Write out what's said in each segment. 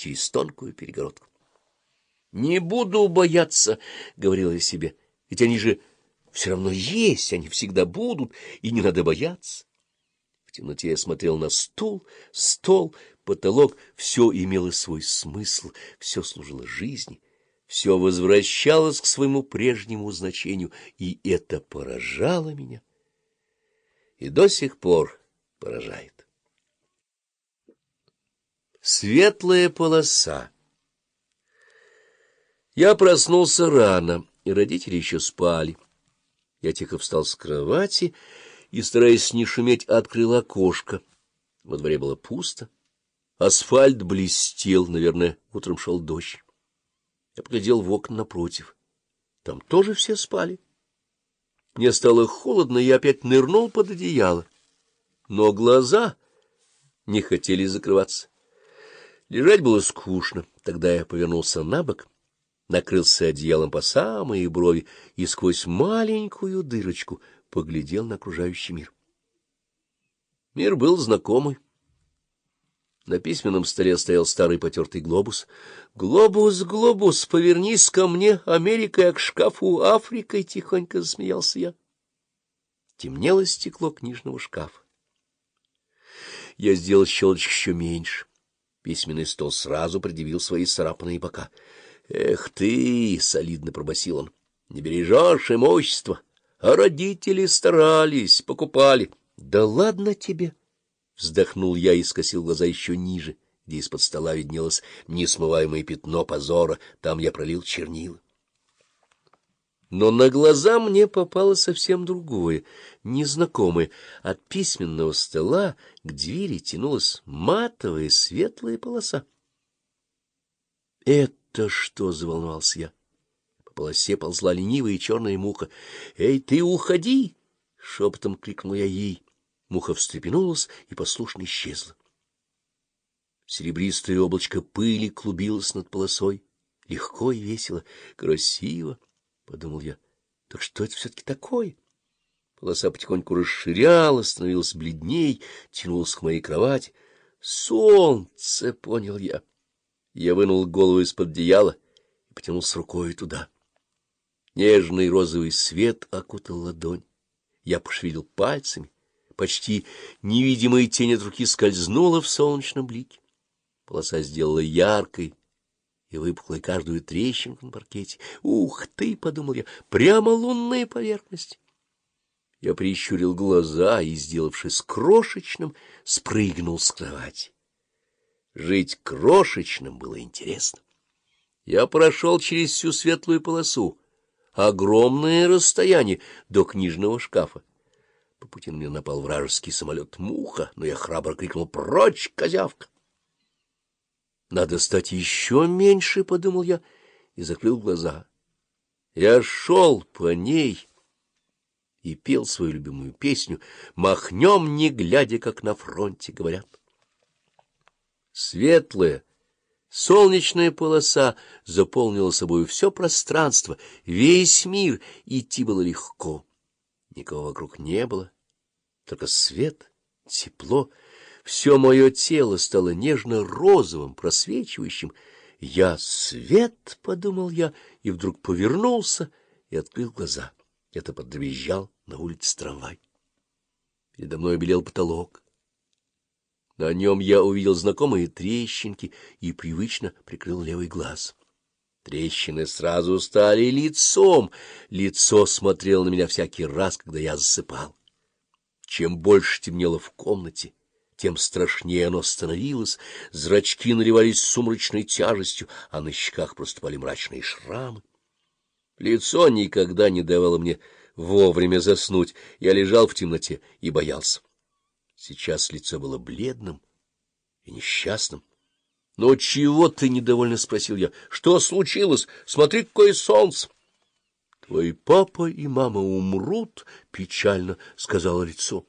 через тонкую перегородку. — Не буду бояться, — говорила я себе, — ведь они же все равно есть, они всегда будут, и не надо бояться. В темноте я смотрел на стул, стол, потолок. Все имело свой смысл, все служило жизни, все возвращалось к своему прежнему значению, и это поражало меня. И до сих пор поражает. Светлая полоса Я проснулся рано, и родители еще спали. Я тихо встал с кровати и, стараясь не шуметь, открыл окошко. Во дворе было пусто. Асфальт блестел, наверное, утром шел дождь. Я поглядел в окна напротив. Там тоже все спали. Мне стало холодно, и я опять нырнул под одеяло. Но глаза не хотели закрываться. Лежать было скучно. Тогда я повернулся на бок, накрылся одеялом по самые брови и сквозь маленькую дырочку поглядел на окружающий мир. Мир был знакомый. На письменном столе стоял старый потертый глобус. «Глобус, глобус, повернись ко мне, Америка, к шкафу, Африкой!» — тихонько засмеялся я. Темнело стекло книжного шкафа. Я сделал щелочек еще меньше. Письменный стол сразу предъявил свои царапанные бока. — Эх ты! — солидно пробасил он. — Не бережешь имущество. А родители старались, покупали. — Да ладно тебе! — вздохнул я и скосил глаза еще ниже, где из-под стола виднелось несмываемое пятно позора. Там я пролил чернила. Но на глаза мне попало совсем другое, незнакомое. От письменного стола к двери тянулась матовая светлая полоса. — Это что? — заволновался я. По полосе ползла ленивая черная муха. — Эй, ты уходи! — шепотом крикнул я ей. Муха встрепенулась и послушно исчезла. Серебристое облачко пыли клубилось над полосой. Легко и весело, красиво, — подумал я. — Так что это все-таки такое? Полоса потихоньку расширялась, становилась бледней, тянулась к моей кровати. «Солнце!» — понял я. Я вынул голову из-под одеяла и потянулся рукой туда. Нежный розовый свет окутал ладонь. Я пошевелил пальцами. Почти невидимая тень от руки скользнула в солнечном блике. Полоса сделала яркой и выпухла каждую трещинку на паркете. «Ух ты!» — подумал я. «Прямо лунная поверхность!» Я прищурил глаза и, сделавшись крошечным, спрыгнул с кровати. Жить крошечным было интересно. Я прошел через всю светлую полосу, огромное расстояние до книжного шкафа. По пути на меня напал вражеский самолет «Муха», но я храбро крикнул «Прочь, козявка!». «Надо стать еще меньше», — подумал я, и закрыл глаза. Я шел по ней и пел свою любимую песню «Махнем, не глядя, как на фронте говорят». Светлая, солнечная полоса заполнила собой все пространство, весь мир, идти было легко. Никого вокруг не было, только свет, тепло. Все мое тело стало нежно-розовым, просвечивающим. «Я свет!» — подумал я, и вдруг повернулся и открыл глаза. Это поддребезжал на улице трамвай. Передо мной белел потолок. На нем я увидел знакомые трещинки и привычно прикрыл левый глаз. Трещины сразу стали лицом. Лицо смотрело на меня всякий раз, когда я засыпал. Чем больше темнело в комнате, тем страшнее оно становилось, зрачки наливались сумрачной тяжестью, а на щеках проступали мрачные шрамы. Лицо никогда не давало мне вовремя заснуть. Я лежал в темноте и боялся. Сейчас лицо было бледным и несчастным. — Но чего ты недовольно? — спросил я. — Что случилось? Смотри, какое солнце! — Твой папа и мама умрут, — печально сказала лицо.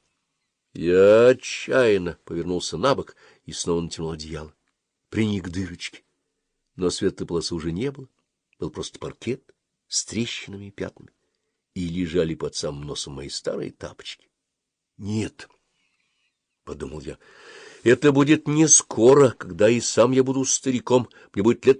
Я отчаянно повернулся на бок и снова натянул одеяло. Приник к дырочке. Но светлой полосы уже не было. Был просто паркет с трещинами и пятнами, и лежали под самым носом мои старые тапочки. — Нет, — подумал я, — Это будет не скоро, когда и сам я буду стариком, мне будет лет